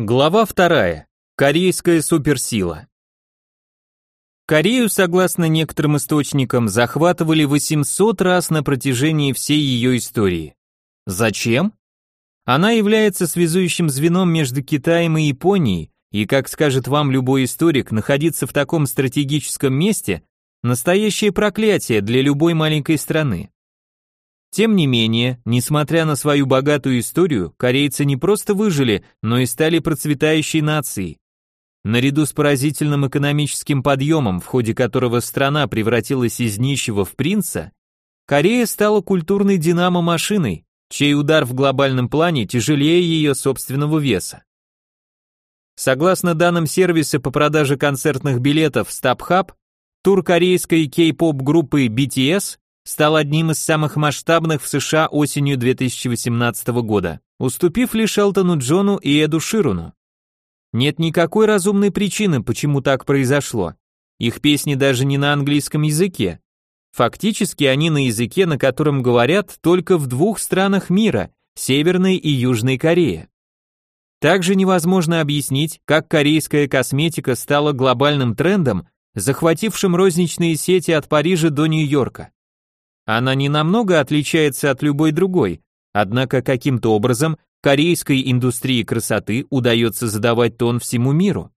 Глава вторая. Корейская суперсила. Корею, согласно некоторым источникам, захватывали 800 раз на протяжении всей ее истории. Зачем? Она является связующим звеном между Китаем и Японией, и, как скажет вам любой историк, находиться в таком стратегическом месте – настоящее проклятие для любой маленькой страны. Тем не менее, несмотря на свою богатую историю, корейцы не просто выжили, но и стали процветающей нацией. Наряду с поразительным экономическим подъемом, в ходе которого страна превратилась из нищего в принца, Корея стала культурной динамо-машиной, чей удар в глобальном плане тяжелее ее собственного веса. Согласно данным сервиса по продаже концертных билетов StubHub, тур корейской кей-поп группы BTS стал одним из самых масштабных в США осенью 2018 года, уступив лишь Элтону Джону и Эду Шируну. Нет никакой разумной причины, почему так произошло. Их песни даже не на английском языке. Фактически они на языке, на котором говорят только в двух странах мира – Северной и Южной Корее. Также невозможно объяснить, как корейская косметика стала глобальным трендом, захватившим розничные сети от Парижа до Нью-Йорка. Она не намного отличается от любой другой, однако каким-то образом корейской индустрии красоты удается задавать тон всему миру.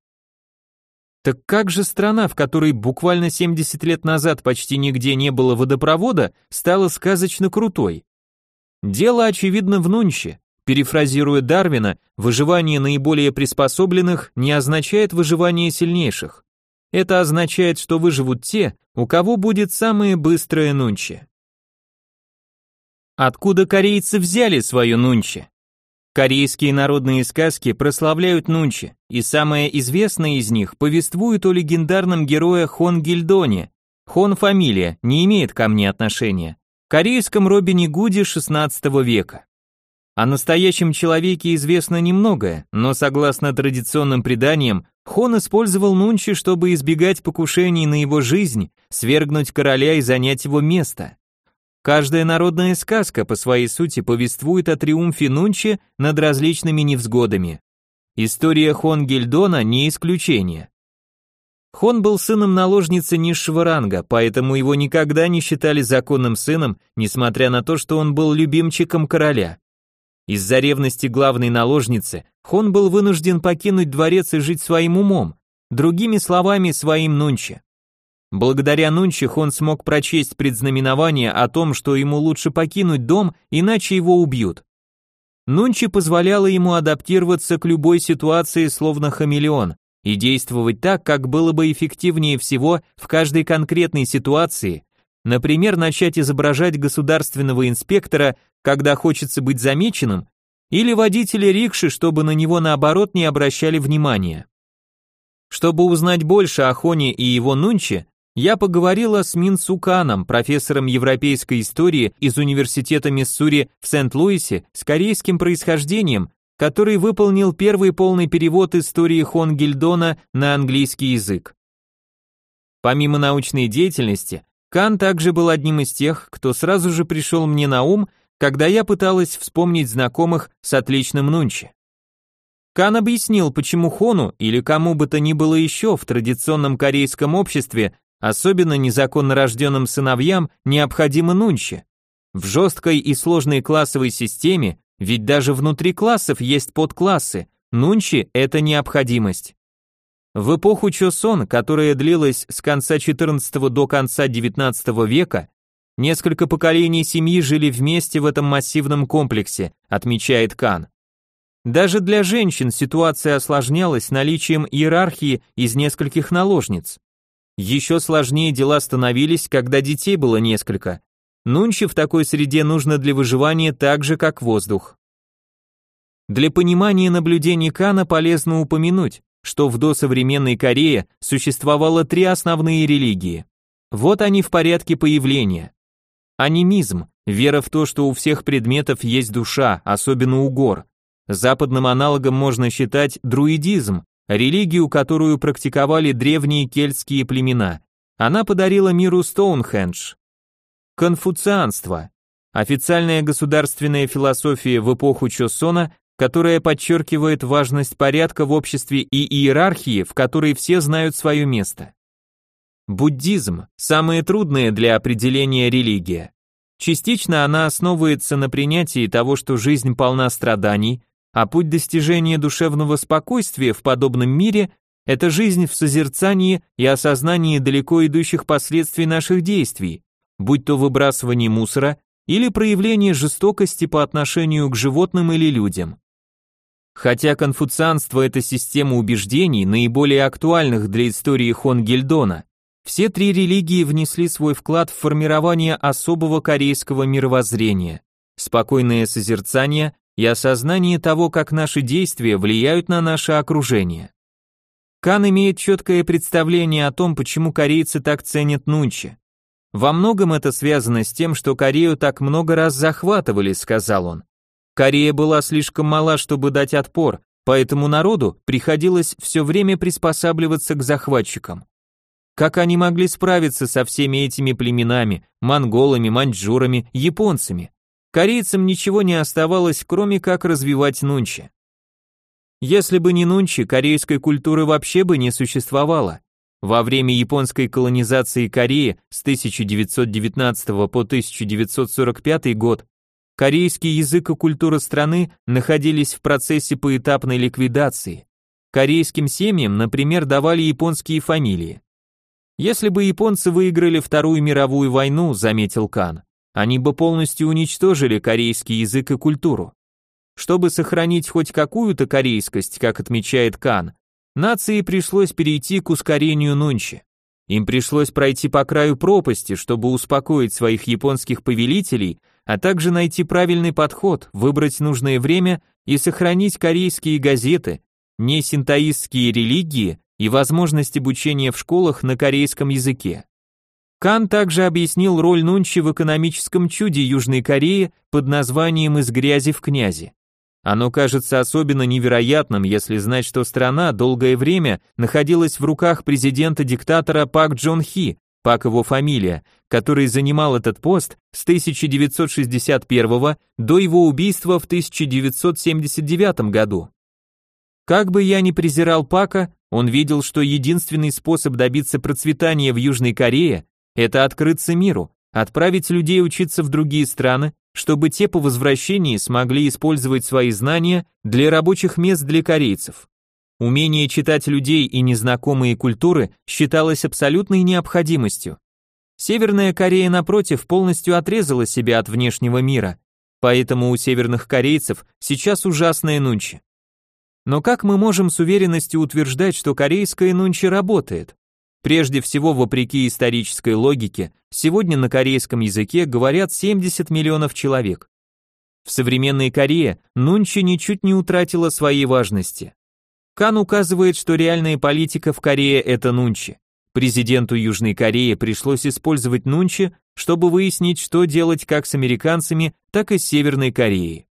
Так как же страна, в которой буквально 70 лет назад почти нигде не было водопровода, стала сказочно крутой? Дело очевидно в нунче. Перефразируя Дарвина, выживание наиболее приспособленных не означает выживание сильнейших. Это означает, что выживут те, у кого будет самое быстрое нунче. Откуда корейцы взяли свою нунчи? Корейские народные сказки прославляют нунчи, и самая известная из них повествует о легендарном герое Хон Гильдоне. Хон фамилия, не имеет ко мне отношения. Корейском Робине Гуде 16 века. О настоящем человеке известно немногое, но согласно традиционным преданиям, Хон использовал нунчи, чтобы избегать покушений на его жизнь, свергнуть короля и занять его место. Каждая народная сказка по своей сути повествует о триумфе Нунчи над различными невзгодами. История Хон Гильдона не исключение. Хон был сыном наложницы низшего ранга, поэтому его никогда не считали законным сыном, несмотря на то, что он был любимчиком короля. Из-за ревности главной наложницы Хон был вынужден покинуть дворец и жить своим умом, другими словами, своим нунче. Благодаря Нунчих он смог прочесть предзнаменование о том, что ему лучше покинуть дом, иначе его убьют. Нунчи позволяла ему адаптироваться к любой ситуации словно хамелеон и действовать так, как было бы эффективнее всего в каждой конкретной ситуации, например, начать изображать государственного инспектора, когда хочется быть замеченным, или водителя рикши, чтобы на него наоборот не обращали внимания. Чтобы узнать больше о Хоне и его Нунче, я поговорила с Мин Суканом, профессором европейской истории из Университета Миссури в Сент-Луисе с корейским происхождением, который выполнил первый полный перевод истории Хон Гильдона на английский язык. Помимо научной деятельности, Кан также был одним из тех, кто сразу же пришел мне на ум, когда я пыталась вспомнить знакомых с отличным нунчи. Кан объяснил, почему Хону или кому бы то ни было еще в традиционном корейском обществе Особенно незаконно рожденным сыновьям необходимо нунче. В жесткой и сложной классовой системе, ведь даже внутри классов есть подклассы, нунчи – это необходимость. В эпоху Чосон, которая длилась с конца XIV до конца XIX века, несколько поколений семьи жили вместе в этом массивном комплексе, отмечает Кан. Даже для женщин ситуация осложнялась наличием иерархии из нескольких наложниц. Еще сложнее дела становились, когда детей было несколько. Нунчи в такой среде нужно для выживания так же, как воздух. Для понимания наблюдений Кана полезно упомянуть, что в досовременной Корее существовало три основные религии. Вот они в порядке появления. Анимизм – вера в то, что у всех предметов есть душа, особенно у гор. Западным аналогом можно считать друидизм, религию, которую практиковали древние кельтские племена. Она подарила миру Стоунхендж. Конфуцианство. Официальная государственная философия в эпоху Чосона, которая подчеркивает важность порядка в обществе и иерархии, в которой все знают свое место. Буддизм – самое трудное для определения религия. Частично она основывается на принятии того, что жизнь полна страданий, а путь достижения душевного спокойствия в подобном мире – это жизнь в созерцании и осознании далеко идущих последствий наших действий, будь то выбрасывание мусора или проявление жестокости по отношению к животным или людям. Хотя конфуцианство – это система убеждений, наиболее актуальных для истории Хонгельдона, все три религии внесли свой вклад в формирование особого корейского мировоззрения, спокойное созерцание и осознание того, как наши действия влияют на наше окружение. Кан имеет четкое представление о том, почему корейцы так ценят нунчи. Во многом это связано с тем, что Корею так много раз захватывали, сказал он. Корея была слишком мала, чтобы дать отпор, поэтому народу приходилось все время приспосабливаться к захватчикам. Как они могли справиться со всеми этими племенами, монголами, маньчжурами, японцами? Корейцам ничего не оставалось, кроме как развивать нунчи. Если бы не нунчи, корейской культуры вообще бы не существовало. Во время японской колонизации Кореи с 1919 по 1945 год корейский язык и культура страны находились в процессе поэтапной ликвидации. Корейским семьям, например, давали японские фамилии. Если бы японцы выиграли Вторую мировую войну, заметил Кан, они бы полностью уничтожили корейский язык и культуру. Чтобы сохранить хоть какую-то корейскость, как отмечает Кан, нации пришлось перейти к ускорению нунчи. Им пришлось пройти по краю пропасти, чтобы успокоить своих японских повелителей, а также найти правильный подход, выбрать нужное время и сохранить корейские газеты, не синтоистские религии и возможность обучения в школах на корейском языке. Кан также объяснил роль Нунчи в экономическом чуде Южной Кореи под названием «Из грязи в князи». Оно кажется особенно невероятным, если знать, что страна долгое время находилась в руках президента-диктатора Пак Джон Хи, Пак его фамилия, который занимал этот пост с 1961 до его убийства в 1979 году. Как бы я ни презирал Пака, он видел, что единственный способ добиться процветания в Южной Корее – это открыться миру, отправить людей учиться в другие страны, чтобы те по возвращении смогли использовать свои знания для рабочих мест для корейцев. Умение читать людей и незнакомые культуры считалось абсолютной необходимостью. Северная Корея, напротив, полностью отрезала себя от внешнего мира, поэтому у северных корейцев сейчас ужасная нунчи. Но как мы можем с уверенностью утверждать, что корейская нунчи работает? Прежде всего, вопреки исторической логике, сегодня на корейском языке говорят 70 миллионов человек. В современной Корее нунчи ничуть не утратила своей важности. Кан указывает, что реальная политика в Корее это нунчи. Президенту Южной Кореи пришлось использовать нунчи, чтобы выяснить, что делать как с американцами, так и с Северной Кореей.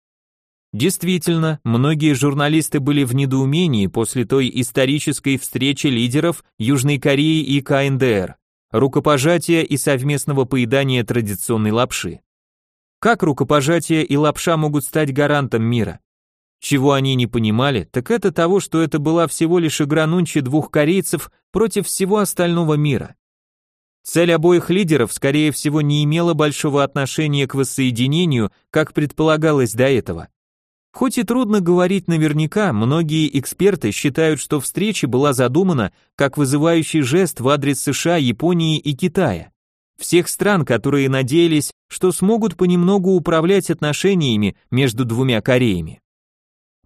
Действительно, многие журналисты были в недоумении после той исторической встречи лидеров Южной Кореи и КНДР, рукопожатия и совместного поедания традиционной лапши. Как рукопожатие и лапша могут стать гарантом мира? Чего они не понимали, так это того, что это была всего лишь игра нунчи двух корейцев против всего остального мира. Цель обоих лидеров, скорее всего, не имела большого отношения к воссоединению, как предполагалось до этого. Хоть и трудно говорить наверняка, многие эксперты считают, что встреча была задумана как вызывающий жест в адрес США, Японии и Китая. Всех стран, которые надеялись, что смогут понемногу управлять отношениями между двумя Кореями.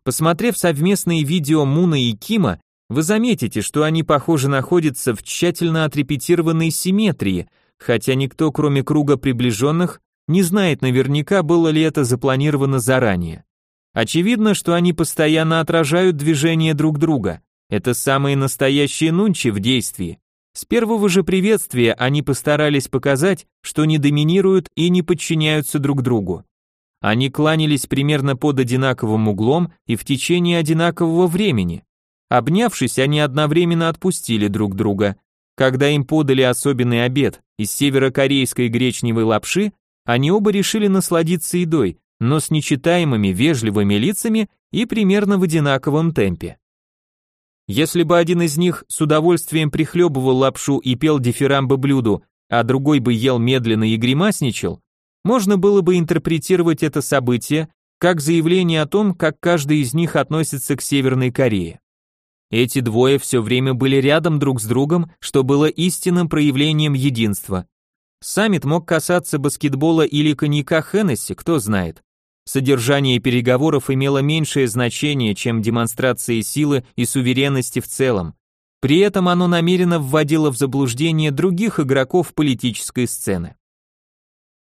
Посмотрев совместные видео Муна и Кима, вы заметите, что они, похоже, находятся в тщательно отрепетированной симметрии, хотя никто, кроме круга приближенных, не знает наверняка, было ли это запланировано заранее. Очевидно, что они постоянно отражают движение друг друга. Это самые настоящие нунчи в действии. С первого же приветствия они постарались показать, что не доминируют и не подчиняются друг другу. Они кланялись примерно под одинаковым углом и в течение одинакового времени. Обнявшись, они одновременно отпустили друг друга. Когда им подали особенный обед из северокорейской гречневой лапши, они оба решили насладиться едой, но с нечитаемыми вежливыми лицами и примерно в одинаковом темпе. Если бы один из них с удовольствием прихлебывал лапшу и пел дифирамбы блюду, а другой бы ел медленно и гримасничал, можно было бы интерпретировать это событие как заявление о том, как каждый из них относится к Северной Корее. Эти двое все время были рядом друг с другом, что было истинным проявлением единства. Саммит мог касаться баскетбола или коньяка Хеннесси, кто знает. Содержание переговоров имело меньшее значение, чем демонстрации силы и суверенности в целом. При этом оно намеренно вводило в заблуждение других игроков политической сцены.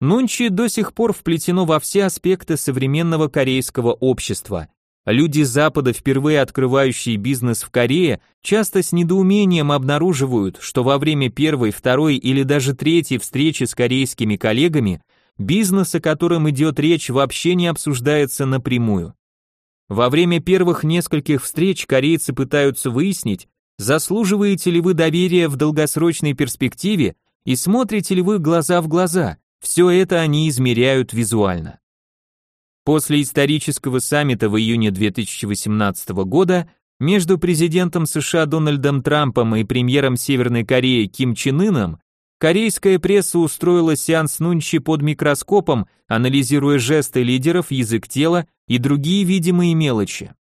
Нунчи до сих пор вплетено во все аспекты современного корейского общества. Люди Запада, впервые открывающие бизнес в Корее, часто с недоумением обнаруживают, что во время первой, второй или даже третьей встречи с корейскими коллегами бизнес, о котором идет речь, вообще не обсуждается напрямую. Во время первых нескольких встреч корейцы пытаются выяснить, заслуживаете ли вы доверия в долгосрочной перспективе и смотрите ли вы глаза в глаза. Все это они измеряют визуально. После исторического саммита в июне 2018 года между президентом США Дональдом Трампом и премьером Северной Кореи Ким Чен Ыном Корейская пресса устроила сеанс Нунчи под микроскопом, анализируя жесты лидеров, язык тела и другие видимые мелочи.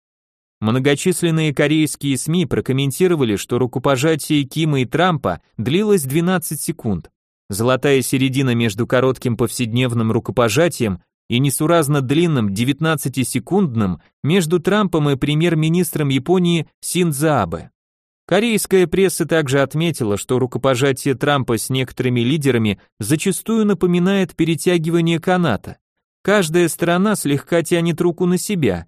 Многочисленные корейские СМИ прокомментировали, что рукопожатие Кима и Трампа длилось 12 секунд. Золотая середина между коротким повседневным рукопожатием и несуразно длинным 19-секундным между Трампом и премьер-министром Японии Синдзо Абе. Корейская пресса также отметила, что рукопожатие Трампа с некоторыми лидерами зачастую напоминает перетягивание каната. Каждая сторона слегка тянет руку на себя,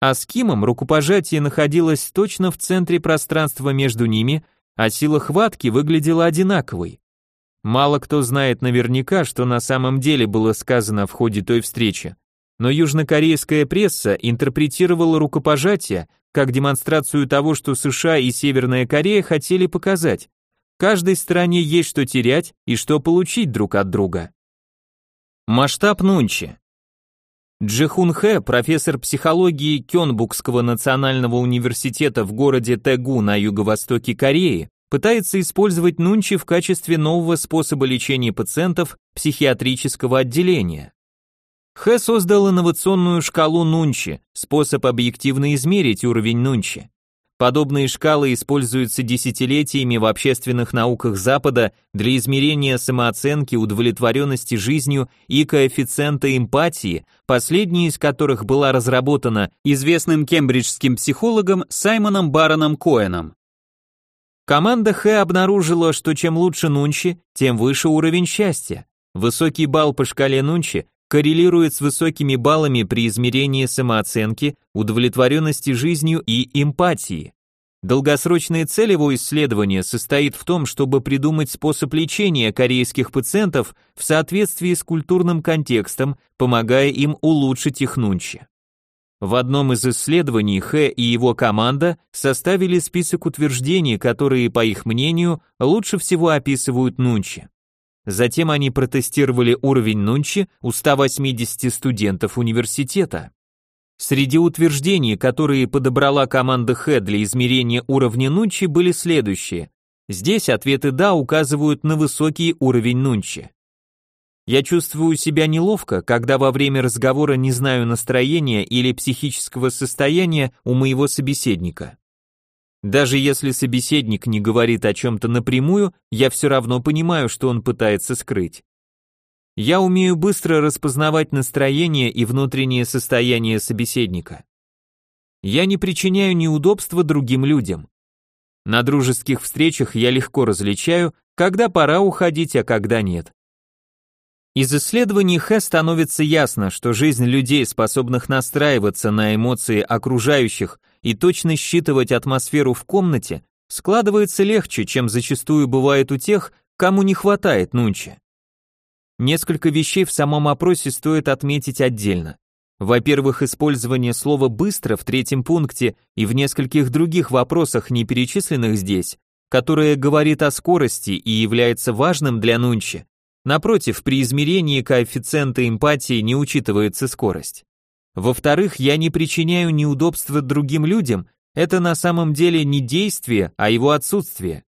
а с Кимом рукопожатие находилось точно в центре пространства между ними, а сила хватки выглядела одинаковой. Мало кто знает наверняка, что на самом деле было сказано в ходе той встречи, но южнокорейская пресса интерпретировала рукопожатие как демонстрацию того, что США и Северная Корея хотели показать. Каждой стране есть что терять и что получить друг от друга. Масштаб Нунчи. Джихун Хэ, профессор психологии Кёнбукского национального университета в городе Тэгу на юго-востоке Кореи, пытается использовать Нунчи в качестве нового способа лечения пациентов психиатрического отделения. Хэ создал инновационную шкалу Нунчи, способ объективно измерить уровень Нунчи. Подобные шкалы используются десятилетиями в общественных науках Запада для измерения самооценки, удовлетворенности жизнью и коэффициента эмпатии, последняя из которых была разработана известным кембриджским психологом Саймоном Бароном Коэном. Команда Хэ обнаружила, что чем лучше Нунчи, тем выше уровень счастья. Высокий балл по шкале Нунчи коррелирует с высокими баллами при измерении самооценки, удовлетворенности жизнью и эмпатии. Долгосрочная цель его исследования состоит в том, чтобы придумать способ лечения корейских пациентов в соответствии с культурным контекстом, помогая им улучшить их нунчи. В одном из исследований Хэ и его команда составили список утверждений, которые, по их мнению, лучше всего описывают нунчи. Затем они протестировали уровень Нунчи у 180 студентов университета. Среди утверждений, которые подобрала команда Х для измерения уровня Нунчи, были следующие. Здесь ответы «да» указывают на высокий уровень Нунчи. Я чувствую себя неловко, когда во время разговора не знаю настроения или психического состояния у моего собеседника. Даже если собеседник не говорит о чем-то напрямую, я все равно понимаю, что он пытается скрыть. Я умею быстро распознавать настроение и внутреннее состояние собеседника. Я не причиняю неудобства другим людям. На дружеских встречах я легко различаю, когда пора уходить, а когда нет. Из исследований Хэ становится ясно, что жизнь людей, способных настраиваться на эмоции окружающих и точно считывать атмосферу в комнате, складывается легче, чем зачастую бывает у тех, кому не хватает нунчи. Несколько вещей в самом опросе стоит отметить отдельно. Во-первых, использование слова «быстро» в третьем пункте и в нескольких других вопросах, не перечисленных здесь, которое говорит о скорости и является важным для Нунчи, Напротив, при измерении коэффициента эмпатии не учитывается скорость. Во-вторых, я не причиняю неудобства другим людям, это на самом деле не действие, а его отсутствие.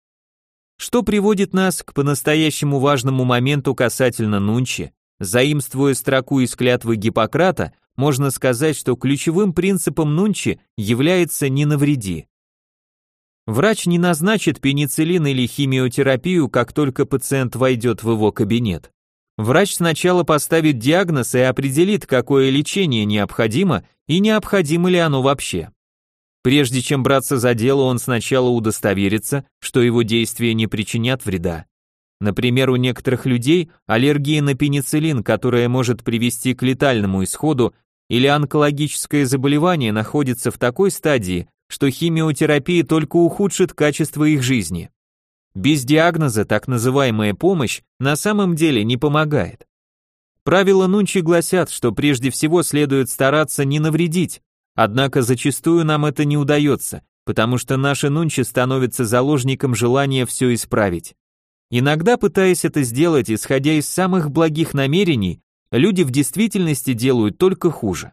Что приводит нас к по-настоящему важному моменту касательно Нунчи, заимствуя строку из клятвы Гиппократа, можно сказать, что ключевым принципом Нунчи является «не навреди». Врач не назначит пенициллин или химиотерапию, как только пациент войдет в его кабинет. Врач сначала поставит диагноз и определит, какое лечение необходимо и необходимо ли оно вообще. Прежде чем браться за дело, он сначала удостоверится, что его действия не причинят вреда. Например, у некоторых людей аллергия на пенициллин, которая может привести к летальному исходу, или онкологическое заболевание находится в такой стадии, что химиотерапия только ухудшит качество их жизни. Без диагноза так называемая помощь на самом деле не помогает. Правила Нунчи гласят, что прежде всего следует стараться не навредить, однако зачастую нам это не удается, потому что наши Нунчи становятся заложником желания все исправить. Иногда, пытаясь это сделать, исходя из самых благих намерений, люди в действительности делают только хуже.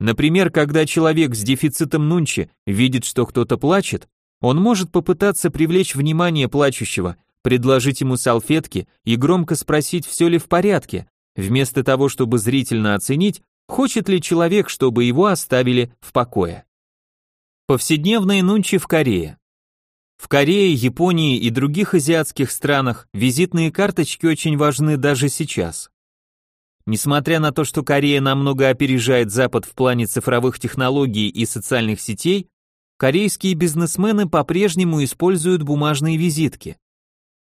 Например, когда человек с дефицитом нунчи видит, что кто-то плачет, он может попытаться привлечь внимание плачущего, предложить ему салфетки и громко спросить, все ли в порядке, вместо того, чтобы зрительно оценить, хочет ли человек, чтобы его оставили в покое. Повседневные нунчи в Корее. В Корее, Японии и других азиатских странах визитные карточки очень важны даже сейчас. Несмотря на то, что Корея намного опережает Запад в плане цифровых технологий и социальных сетей, корейские бизнесмены по-прежнему используют бумажные визитки.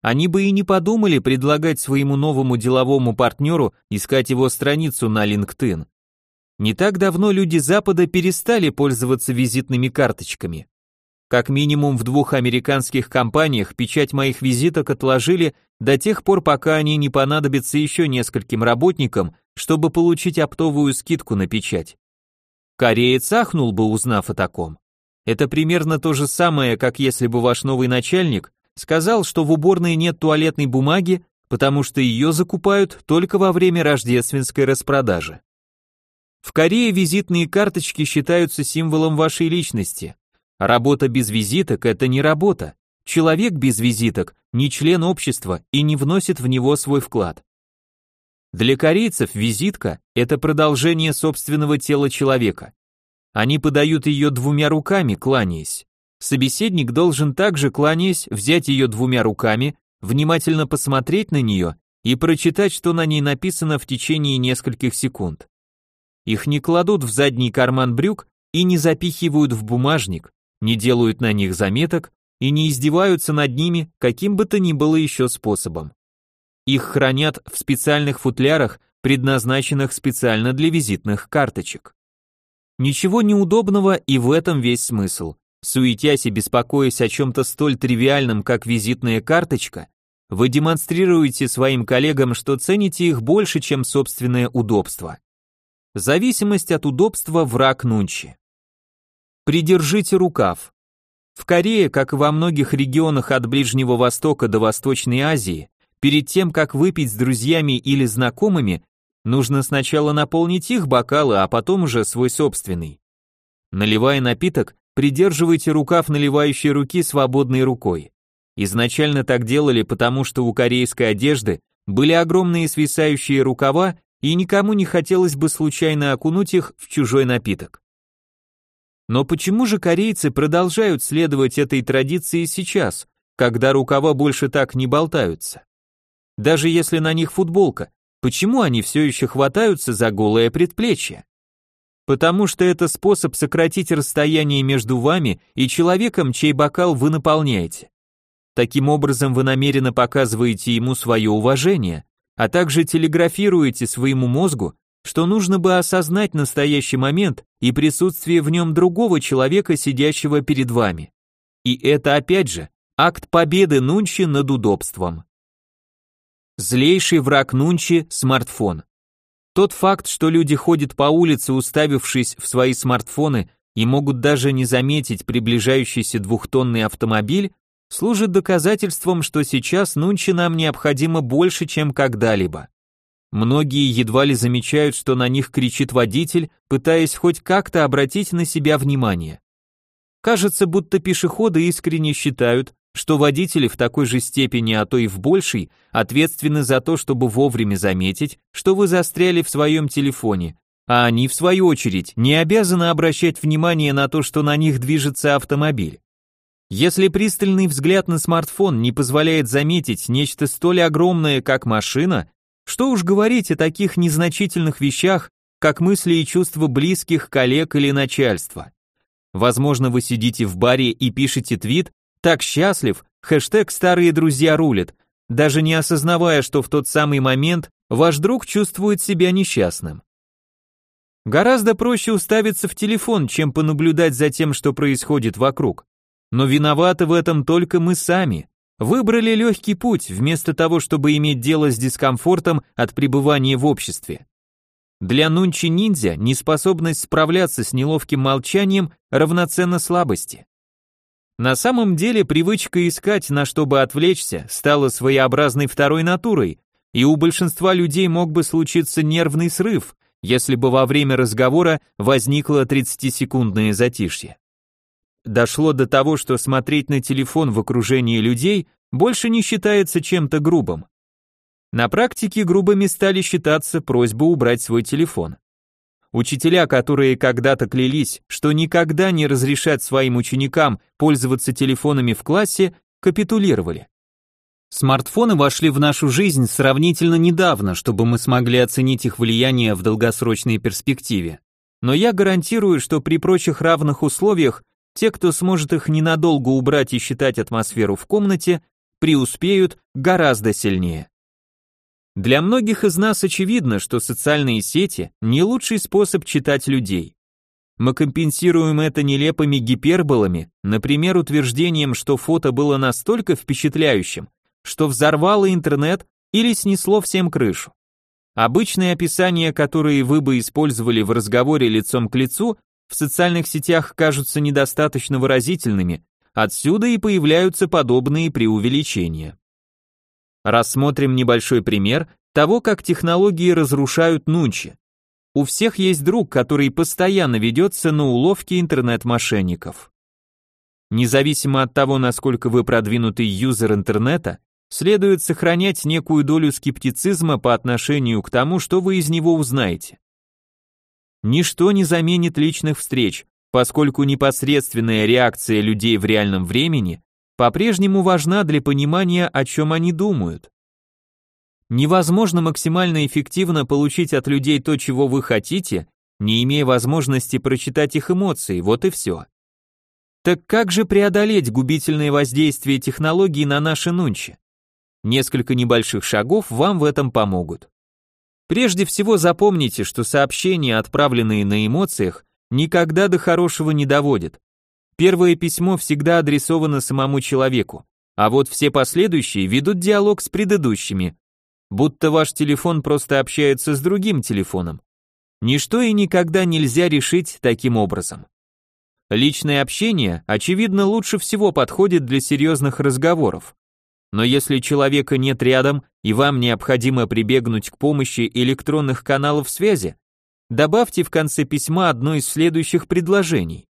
Они бы и не подумали предлагать своему новому деловому партнеру искать его страницу на LinkedIn. Не так давно люди Запада перестали пользоваться визитными карточками. Как минимум в двух американских компаниях печать моих визиток отложили до тех пор, пока они не понадобятся еще нескольким работникам, чтобы получить оптовую скидку на печать. Кореец ахнул бы, узнав о таком. Это примерно то же самое, как если бы ваш новый начальник сказал, что в уборной нет туалетной бумаги, потому что ее закупают только во время рождественской распродажи. В Корее визитные карточки считаются символом вашей личности, Работа без визиток – это не работа. Человек без визиток – не член общества и не вносит в него свой вклад. Для корейцев визитка – это продолжение собственного тела человека. Они подают ее двумя руками, кланяясь. Собеседник должен также, кланяясь, взять ее двумя руками, внимательно посмотреть на нее и прочитать, что на ней написано в течение нескольких секунд. Их не кладут в задний карман брюк и не запихивают в бумажник, не делают на них заметок и не издеваются над ними каким бы то ни было еще способом. Их хранят в специальных футлярах, предназначенных специально для визитных карточек. Ничего неудобного и в этом весь смысл. Суетясь и беспокоясь о чем-то столь тривиальном, как визитная карточка, вы демонстрируете своим коллегам, что цените их больше, чем собственное удобство. Зависимость от удобства – враг Нунчи. Придержите рукав. В Корее, как и во многих регионах от Ближнего Востока до Восточной Азии, перед тем, как выпить с друзьями или знакомыми, нужно сначала наполнить их бокалы, а потом уже свой собственный. Наливая напиток, придерживайте рукав наливающей руки свободной рукой. Изначально так делали, потому что у корейской одежды были огромные свисающие рукава, и никому не хотелось бы случайно окунуть их в чужой напиток. Но почему же корейцы продолжают следовать этой традиции сейчас, когда рукава больше так не болтаются? Даже если на них футболка, почему они все еще хватаются за голое предплечье? Потому что это способ сократить расстояние между вами и человеком, чей бокал вы наполняете. Таким образом вы намеренно показываете ему свое уважение, а также телеграфируете своему мозгу, что нужно бы осознать настоящий момент и присутствие в нем другого человека, сидящего перед вами. И это опять же акт победы Нунчи над удобством. Злейший враг Нунчи – смартфон. Тот факт, что люди ходят по улице, уставившись в свои смартфоны и могут даже не заметить приближающийся двухтонный автомобиль, служит доказательством, что сейчас нунчи нам необходимо больше, чем когда-либо. Многие едва ли замечают, что на них кричит водитель, пытаясь хоть как-то обратить на себя внимание. Кажется, будто пешеходы искренне считают, что водители в такой же степени, а то и в большей, ответственны за то, чтобы вовремя заметить, что вы застряли в своем телефоне, а они, в свою очередь, не обязаны обращать внимание на то, что на них движется автомобиль. Если пристальный взгляд на смартфон не позволяет заметить нечто столь огромное, как машина, что уж говорить о таких незначительных вещах, как мысли и чувства близких, коллег или начальства. Возможно, вы сидите в баре и пишете твит «Так счастлив», хэштег «Старые друзья рулят», даже не осознавая, что в тот самый момент ваш друг чувствует себя несчастным. Гораздо проще уставиться в телефон, чем понаблюдать за тем, что происходит вокруг. Но виноваты в этом только мы сами. Выбрали легкий путь, вместо того, чтобы иметь дело с дискомфортом от пребывания в обществе. Для Нунчи ниндзя неспособность справляться с неловким молчанием равноценна слабости. На самом деле привычка искать, на что бы отвлечься, стала своеобразной второй натурой, и у большинства людей мог бы случиться нервный срыв, если бы во время разговора возникло 30-секундное затишье дошло до того, что смотреть на телефон в окружении людей больше не считается чем-то грубым. На практике грубыми стали считаться просьбы убрать свой телефон. Учителя, которые когда-то клялись, что никогда не разрешат своим ученикам пользоваться телефонами в классе, капитулировали. Смартфоны вошли в нашу жизнь сравнительно недавно, чтобы мы смогли оценить их влияние в долгосрочной перспективе. Но я гарантирую, что при прочих равных условиях те, кто сможет их ненадолго убрать и считать атмосферу в комнате, преуспеют гораздо сильнее. Для многих из нас очевидно, что социальные сети не лучший способ читать людей. Мы компенсируем это нелепыми гиперболами, например, утверждением, что фото было настолько впечатляющим, что взорвало интернет или снесло всем крышу. Обычные описания, которые вы бы использовали в разговоре лицом к лицу, в социальных сетях кажутся недостаточно выразительными, отсюда и появляются подобные преувеличения. Рассмотрим небольшой пример того, как технологии разрушают нунчи. У всех есть друг, который постоянно ведется на уловки интернет-мошенников. Независимо от того, насколько вы продвинутый юзер интернета, следует сохранять некую долю скептицизма по отношению к тому, что вы из него узнаете. Ничто не заменит личных встреч, поскольку непосредственная реакция людей в реальном времени по-прежнему важна для понимания, о чем они думают. Невозможно максимально эффективно получить от людей то, чего вы хотите, не имея возможности прочитать их эмоции, вот и все. Так как же преодолеть губительное воздействие технологий на наши нунчи? Несколько небольших шагов вам в этом помогут. Прежде всего запомните, что сообщения, отправленные на эмоциях, никогда до хорошего не доводят. Первое письмо всегда адресовано самому человеку, а вот все последующие ведут диалог с предыдущими, будто ваш телефон просто общается с другим телефоном. Ничто и никогда нельзя решить таким образом. Личное общение, очевидно, лучше всего подходит для серьезных разговоров. Но если человека нет рядом и вам необходимо прибегнуть к помощи электронных каналов связи, добавьте в конце письма одно из следующих предложений.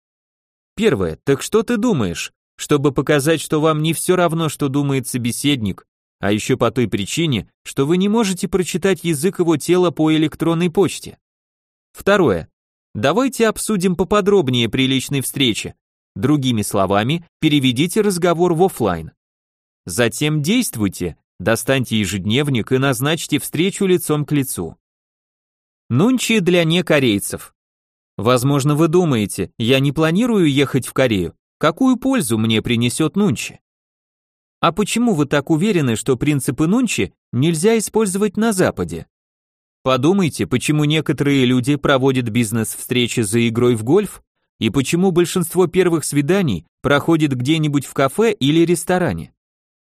Первое. Так что ты думаешь? Чтобы показать, что вам не все равно, что думает собеседник, а еще по той причине, что вы не можете прочитать язык его тела по электронной почте. Второе. Давайте обсудим поподробнее при личной встрече. Другими словами, переведите разговор в офлайн. Затем действуйте, достаньте ежедневник и назначьте встречу лицом к лицу. Нунчи для некорейцев. Возможно, вы думаете, я не планирую ехать в Корею. Какую пользу мне принесет Нунчи? А почему вы так уверены, что принципы Нунчи нельзя использовать на Западе? Подумайте, почему некоторые люди проводят бизнес-встречи за игрой в гольф, и почему большинство первых свиданий проходит где-нибудь в кафе или ресторане.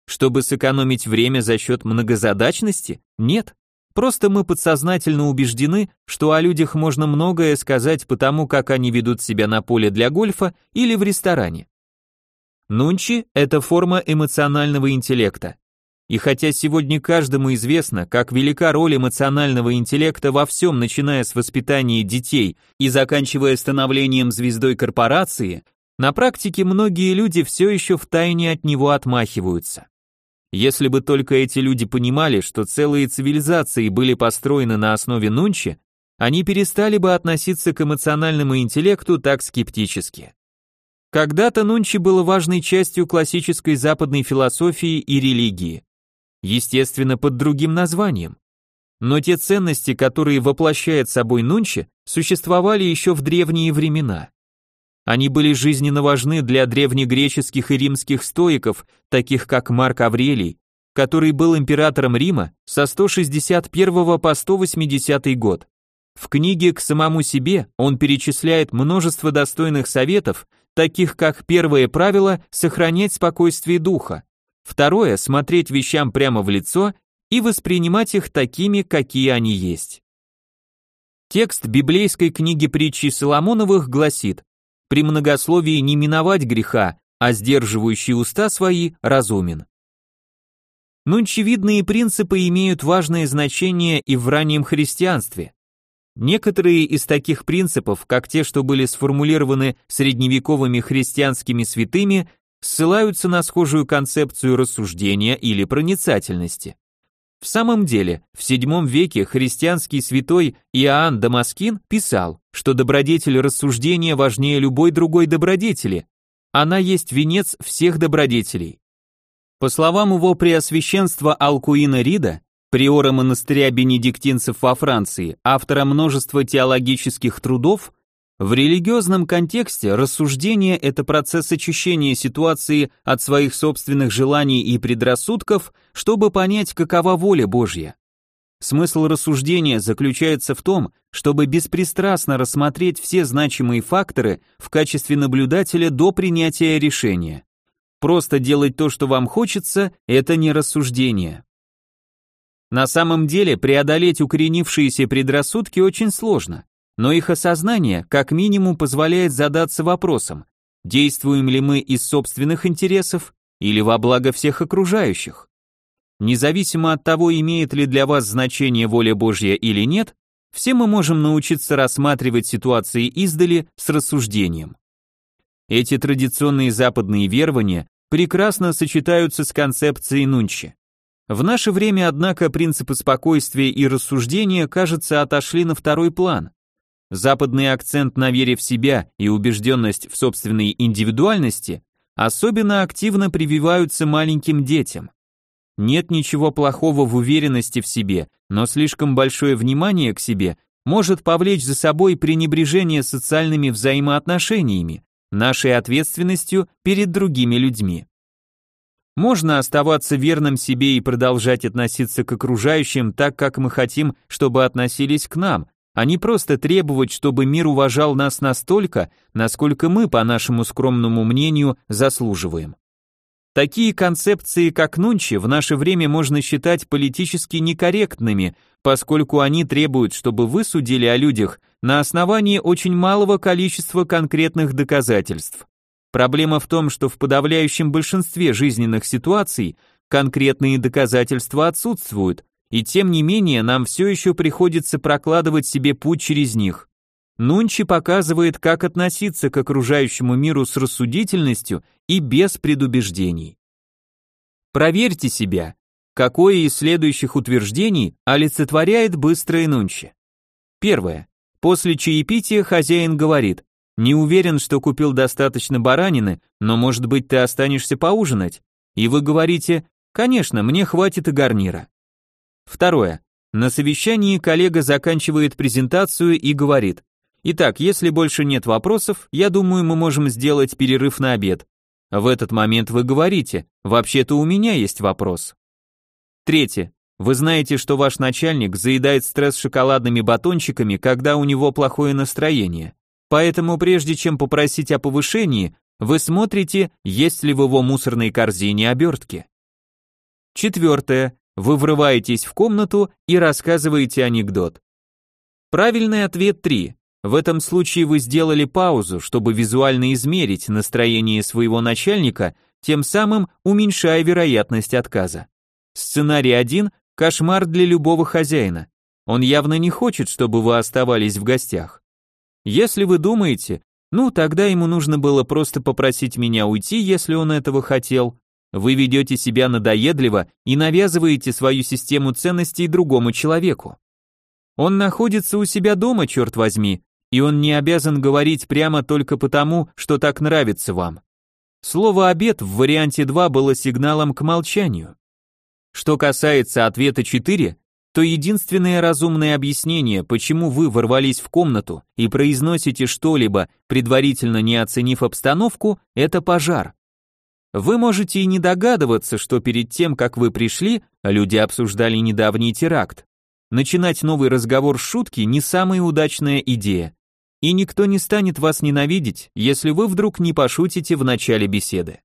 Чтобы сэкономить время за счет многозадачности? Нет. Просто мы подсознательно убеждены, что о людях можно многое сказать по тому, как они ведут себя на поле для гольфа или в ресторане. Нунчи – это форма эмоционального интеллекта. И хотя сегодня каждому известно, как велика роль эмоционального интеллекта во всем, начиная с воспитания детей и заканчивая становлением звездой корпорации, на практике многие люди все еще втайне от него отмахиваются. Если бы только эти люди понимали, что целые цивилизации были построены на основе нунчи, они перестали бы относиться к эмоциональному интеллекту так скептически. Когда-то нунчи было важной частью классической западной философии и религии естественно, под другим названием. Но те ценности, которые воплощает собой Нунчи, существовали еще в древние времена. Они были жизненно важны для древнегреческих и римских стоиков, таких как Марк Аврелий, который был императором Рима со 161 по 180 год. В книге «К самому себе» он перечисляет множество достойных советов, таких как первое правило – сохранять спокойствие духа, Второе – смотреть вещам прямо в лицо и воспринимать их такими, какие они есть. Текст библейской книги притчи Соломоновых гласит «При многословии не миновать греха, а сдерживающий уста свои разумен». Нунчевидные принципы имеют важное значение и в раннем христианстве. Некоторые из таких принципов, как те, что были сформулированы средневековыми христианскими святыми, ссылаются на схожую концепцию рассуждения или проницательности. В самом деле, в VII веке христианский святой Иоанн Дамаскин писал, что добродетель рассуждения важнее любой другой добродетели. Она есть венец всех добродетелей. По словам его преосвященства Алкуина Рида, приора монастыря бенедиктинцев во Франции, автора множества теологических трудов, в религиозном контексте рассуждение – это процесс очищения ситуации от своих собственных желаний и предрассудков, чтобы понять, какова воля Божья. Смысл рассуждения заключается в том, чтобы беспристрастно рассмотреть все значимые факторы в качестве наблюдателя до принятия решения. Просто делать то, что вам хочется, это не рассуждение. На самом деле преодолеть укоренившиеся предрассудки очень сложно но их осознание как минимум позволяет задаться вопросом, действуем ли мы из собственных интересов или во благо всех окружающих. Независимо от того, имеет ли для вас значение воля Божья или нет, все мы можем научиться рассматривать ситуации издали с рассуждением. Эти традиционные западные верования прекрасно сочетаются с концепцией Нунчи. В наше время, однако, принципы спокойствия и рассуждения, кажется, отошли на второй план. Западный акцент на вере в себя и убежденность в собственной индивидуальности особенно активно прививаются маленьким детям. Нет ничего плохого в уверенности в себе, но слишком большое внимание к себе может повлечь за собой пренебрежение социальными взаимоотношениями, нашей ответственностью перед другими людьми. Можно оставаться верным себе и продолжать относиться к окружающим так, как мы хотим, чтобы относились к нам, а не просто требовать, чтобы мир уважал нас настолько, насколько мы, по нашему скромному мнению, заслуживаем. Такие концепции, как Нунчи, в наше время можно считать политически некорректными, поскольку они требуют, чтобы вы судили о людях на основании очень малого количества конкретных доказательств. Проблема в том, что в подавляющем большинстве жизненных ситуаций конкретные доказательства отсутствуют, и тем не менее нам все еще приходится прокладывать себе путь через них. Нунчи показывает, как относиться к окружающему миру с рассудительностью и без предубеждений. Проверьте себя, какое из следующих утверждений олицетворяет быстрое Нунчи. Первое. После чаепития хозяин говорит, не уверен, что купил достаточно баранины, но может быть ты останешься поужинать. И вы говорите, конечно, мне хватит и гарнира. Второе. На совещании коллега заканчивает презентацию и говорит, «Итак, если больше нет вопросов, я думаю, мы можем сделать перерыв на обед». В этот момент вы говорите, «Вообще-то у меня есть вопрос». Третье. Вы знаете, что ваш начальник заедает стресс шоколадными батончиками, когда у него плохое настроение. Поэтому прежде чем попросить о повышении, вы смотрите, есть ли в его мусорной корзине обертки. Четвертое. Вы врываетесь в комнату и рассказываете анекдот. Правильный ответ 3. В этом случае вы сделали паузу, чтобы визуально измерить настроение своего начальника, тем самым уменьшая вероятность отказа. Сценарий 1 – кошмар для любого хозяина. Он явно не хочет, чтобы вы оставались в гостях. Если вы думаете, ну тогда ему нужно было просто попросить меня уйти, если он этого хотел, вы ведете себя надоедливо и навязываете свою систему ценностей другому человеку. Он находится у себя дома, черт возьми, и он не обязан говорить прямо только потому, что так нравится вам. Слово «обед» в варианте 2 было сигналом к молчанию. Что касается ответа 4, то единственное разумное объяснение, почему вы ворвались в комнату и произносите что-либо, предварительно не оценив обстановку, это пожар. Вы можете и не догадываться, что перед тем, как вы пришли, люди обсуждали недавний теракт. Начинать новый разговор с шутки не самая удачная идея. И никто не станет вас ненавидеть, если вы вдруг не пошутите в начале беседы.